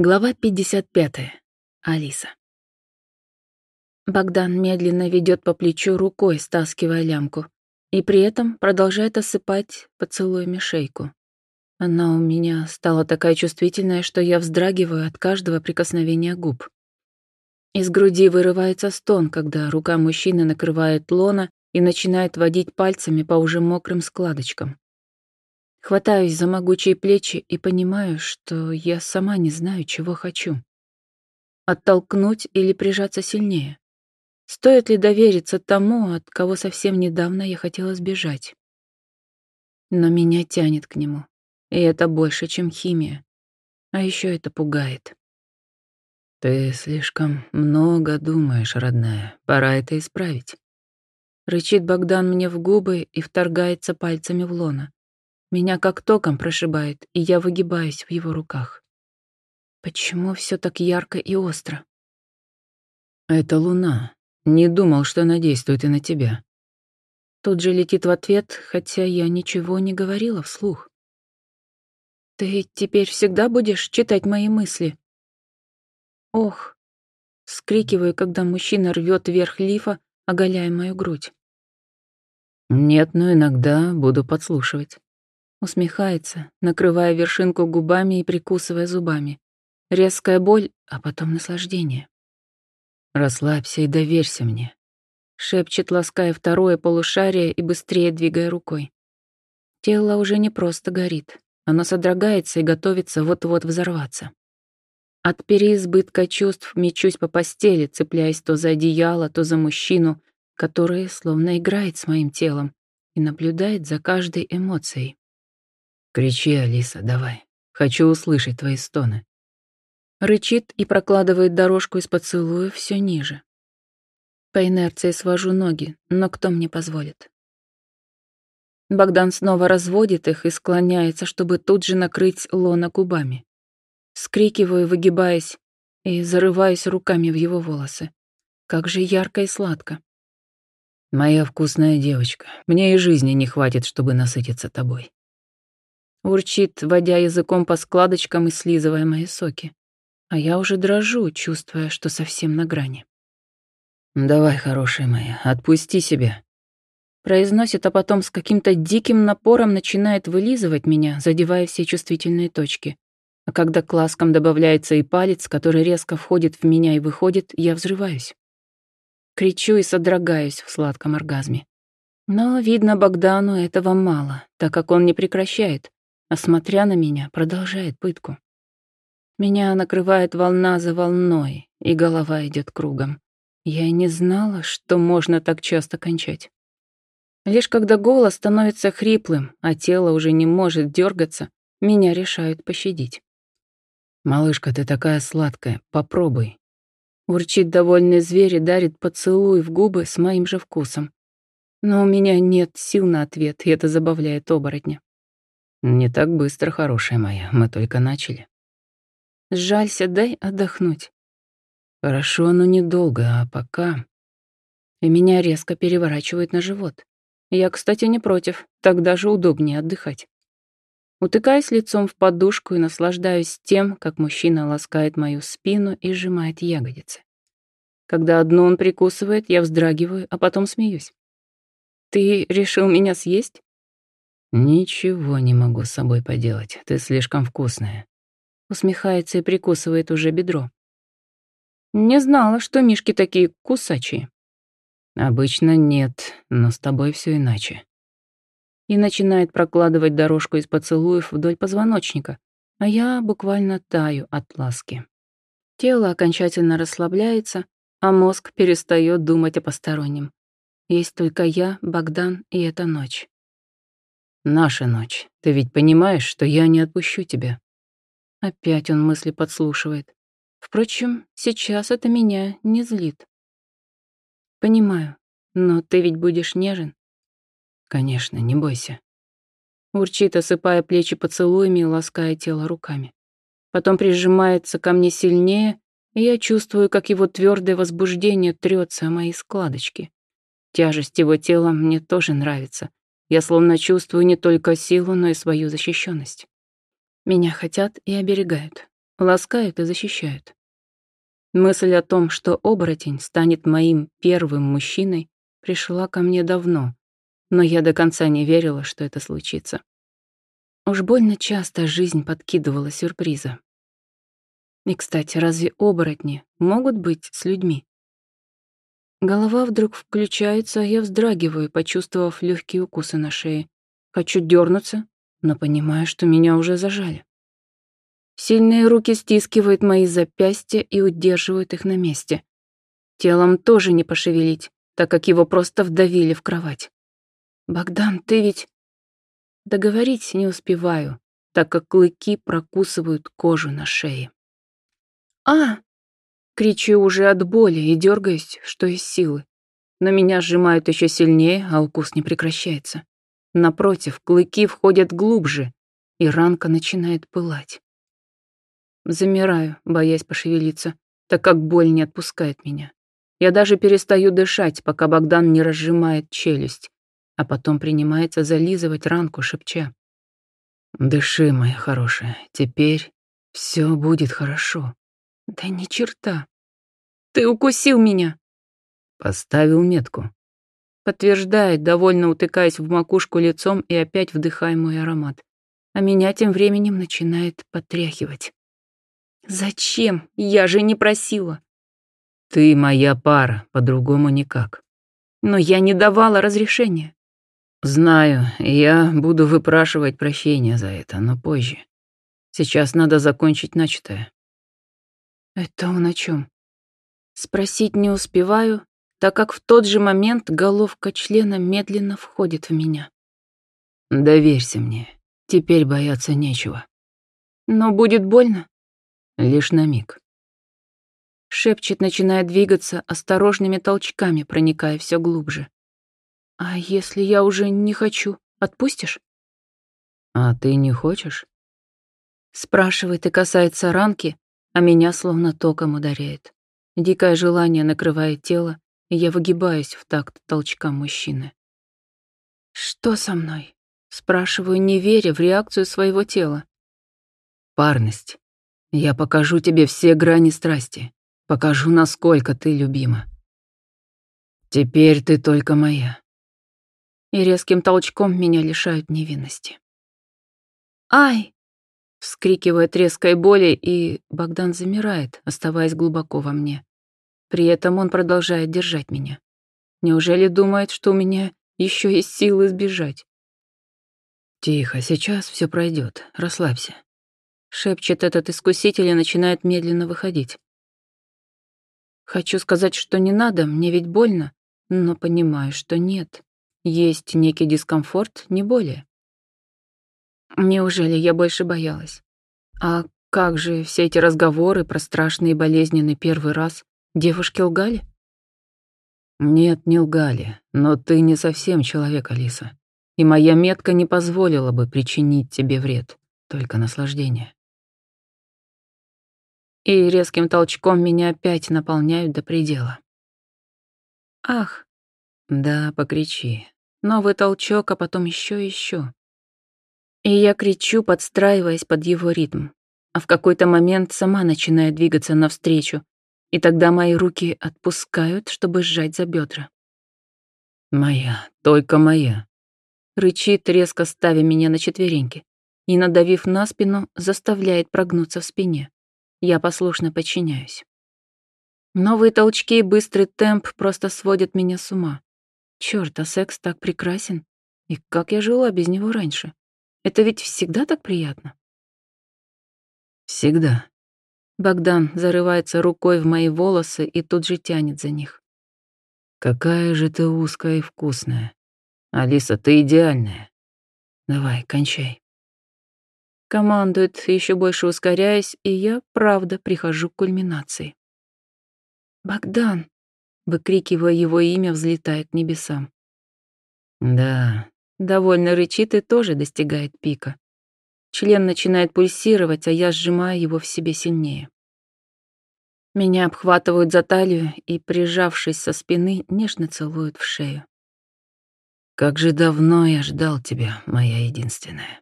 Глава 55. Алиса. Богдан медленно ведет по плечу рукой, стаскивая лямку, и при этом продолжает осыпать поцелуями шейку. Она у меня стала такая чувствительная, что я вздрагиваю от каждого прикосновения губ. Из груди вырывается стон, когда рука мужчины накрывает лона и начинает водить пальцами по уже мокрым складочкам. Хватаюсь за могучие плечи и понимаю, что я сама не знаю, чего хочу. Оттолкнуть или прижаться сильнее? Стоит ли довериться тому, от кого совсем недавно я хотела сбежать? Но меня тянет к нему, и это больше, чем химия. А еще это пугает. «Ты слишком много думаешь, родная. Пора это исправить». Рычит Богдан мне в губы и вторгается пальцами в лона. Меня как током прошибает, и я выгибаюсь в его руках. Почему все так ярко и остро? Это луна. Не думал, что она действует и на тебя. Тут же летит в ответ, хотя я ничего не говорила вслух. Ты теперь всегда будешь читать мои мысли? Ох, скрикиваю, когда мужчина рвет вверх лифа, оголяя мою грудь. Нет, но иногда буду подслушивать. Усмехается, накрывая вершинку губами и прикусывая зубами. Резкая боль, а потом наслаждение. «Расслабься и доверься мне», — шепчет, лаская второе полушарие и быстрее двигая рукой. Тело уже не просто горит. Оно содрогается и готовится вот-вот взорваться. От переизбытка чувств мечусь по постели, цепляясь то за одеяло, то за мужчину, который словно играет с моим телом и наблюдает за каждой эмоцией. Кричи, Алиса, давай. Хочу услышать твои стоны. Рычит и прокладывает дорожку из поцелуя все ниже. По инерции свожу ноги, но кто мне позволит? Богдан снова разводит их и склоняется, чтобы тут же накрыть лона губами. Скрикиваю, выгибаясь, и зарываюсь руками в его волосы. Как же ярко и сладко. Моя вкусная девочка, мне и жизни не хватит, чтобы насытиться тобой. Урчит, водя языком по складочкам и слизывая мои соки. А я уже дрожу, чувствуя, что совсем на грани. «Давай, хорошая моя, отпусти себя». Произносит, а потом с каким-то диким напором начинает вылизывать меня, задевая все чувствительные точки. А когда к ласкам добавляется и палец, который резко входит в меня и выходит, я взрываюсь. Кричу и содрогаюсь в сладком оргазме. Но, видно, Богдану этого мало, так как он не прекращает, а смотря на меня, продолжает пытку. Меня накрывает волна за волной, и голова идет кругом. Я и не знала, что можно так часто кончать. Лишь когда голос становится хриплым, а тело уже не может дергаться, меня решают пощадить. «Малышка, ты такая сладкая, попробуй». Урчит довольный зверь и дарит поцелуй в губы с моим же вкусом. Но у меня нет сил на ответ, и это забавляет оборотня. «Не так быстро, хорошая моя, мы только начали». «Сжалься, дай отдохнуть». «Хорошо, но недолго, а пока...» И меня резко переворачивает на живот. Я, кстати, не против, так даже удобнее отдыхать. Утыкаюсь лицом в подушку и наслаждаюсь тем, как мужчина ласкает мою спину и сжимает ягодицы. Когда одну он прикусывает, я вздрагиваю, а потом смеюсь. «Ты решил меня съесть?» «Ничего не могу с собой поделать, ты слишком вкусная». Усмехается и прикусывает уже бедро. «Не знала, что мишки такие кусачие». «Обычно нет, но с тобой все иначе». И начинает прокладывать дорожку из поцелуев вдоль позвоночника, а я буквально таю от ласки. Тело окончательно расслабляется, а мозг перестает думать о постороннем. Есть только я, Богдан и эта ночь. Наша ночь. Ты ведь понимаешь, что я не отпущу тебя?» Опять он мысли подслушивает. Впрочем, сейчас это меня не злит. Понимаю, но ты ведь будешь нежен. Конечно, не бойся. Урчит, осыпая плечи поцелуями и лаская тело руками. Потом прижимается ко мне сильнее, и я чувствую, как его твердое возбуждение трется о мои складочки. Тяжесть его тела мне тоже нравится, я словно чувствую не только силу, но и свою защищенность. Меня хотят и оберегают. ласкают и защищают. Мысль о том, что оборотень станет моим первым мужчиной, пришла ко мне давно, но я до конца не верила, что это случится. Уж больно часто жизнь подкидывала сюрпризы. И, кстати, разве оборотни могут быть с людьми? Голова вдруг включается, а я вздрагиваю, почувствовав легкие укусы на шее. Хочу дернуться, но понимаю, что меня уже зажали. Сильные руки стискивают мои запястья и удерживают их на месте. Телом тоже не пошевелить, так как его просто вдавили в кровать. «Богдан, ты ведь...» Договорить не успеваю, так как клыки прокусывают кожу на шее. «А!» Кричу уже от боли и дергаюсь, что из силы. Но меня сжимают еще сильнее, а укус не прекращается. Напротив, клыки входят глубже, и ранка начинает пылать. Замираю, боясь пошевелиться, так как боль не отпускает меня. Я даже перестаю дышать, пока Богдан не разжимает челюсть, а потом принимается зализывать ранку, шепча. «Дыши, моя хорошая, теперь все будет хорошо». «Да ни черта! Ты укусил меня!» «Поставил метку». Подтверждает, довольно утыкаясь в макушку лицом и опять вдыхая мой аромат. А меня тем временем начинает потряхивать. «Зачем? Я же не просила». «Ты моя пара, по-другому никак». «Но я не давала разрешения». «Знаю, я буду выпрашивать прощения за это, но позже. Сейчас надо закончить начатое». «Это он о чем? Спросить не успеваю, так как в тот же момент головка члена медленно входит в меня. «Доверься мне, теперь бояться нечего». «Но будет больно?» Лишь на миг. Шепчет, начиная двигаться осторожными толчками, проникая все глубже. «А если я уже не хочу, отпустишь?» «А ты не хочешь?» Спрашивает и касается ранки, а меня словно током ударяет. Дикое желание накрывает тело, и я выгибаюсь в такт толчкам мужчины. «Что со мной?» Спрашиваю, не веря в реакцию своего тела. «Парность. Я покажу тебе все грани страсти. Покажу, насколько ты любима. Теперь ты только моя». И резким толчком меня лишают невинности. «Ай!» Вскрикивает резкой боли, и Богдан замирает, оставаясь глубоко во мне. При этом он продолжает держать меня. Неужели думает, что у меня еще есть силы сбежать? «Тихо, сейчас все пройдет. Расслабься», — шепчет этот искуситель и начинает медленно выходить. Хочу сказать, что не надо, мне ведь больно, но понимаю, что нет. Есть некий дискомфорт, не более. Неужели я больше боялась? А как же все эти разговоры про страшный и болезненный первый раз? Девушки лгали? Нет, не лгали, но ты не совсем человек, Алиса. И моя метка не позволила бы причинить тебе вред, только наслаждение. И резким толчком меня опять наполняют до предела. Ах, да, покричи. Новый толчок, а потом еще и еще. И я кричу, подстраиваясь под его ритм. А в какой-то момент сама начинаю двигаться навстречу, и тогда мои руки отпускают, чтобы сжать за бедра. «Моя, только моя», — рычит, резко ставя меня на четвереньки, и, надавив на спину, заставляет прогнуться в спине. Я послушно подчиняюсь. Новые толчки и быстрый темп просто сводят меня с ума. Чёрт, а секс так прекрасен. И как я жила без него раньше? Это ведь всегда так приятно. Всегда. Богдан зарывается рукой в мои волосы и тут же тянет за них. Какая же ты узкая и вкусная. Алиса, ты идеальная. Давай, кончай. Командует, еще больше ускоряясь, и я, правда, прихожу к кульминации. «Богдан!» — выкрикивая его имя, взлетает к небесам. «Да, Довольно рычит и тоже достигает пика. Член начинает пульсировать, а я сжимаю его в себе сильнее. Меня обхватывают за талию и, прижавшись со спины, нежно целуют в шею. «Как же давно я ждал тебя, моя единственная».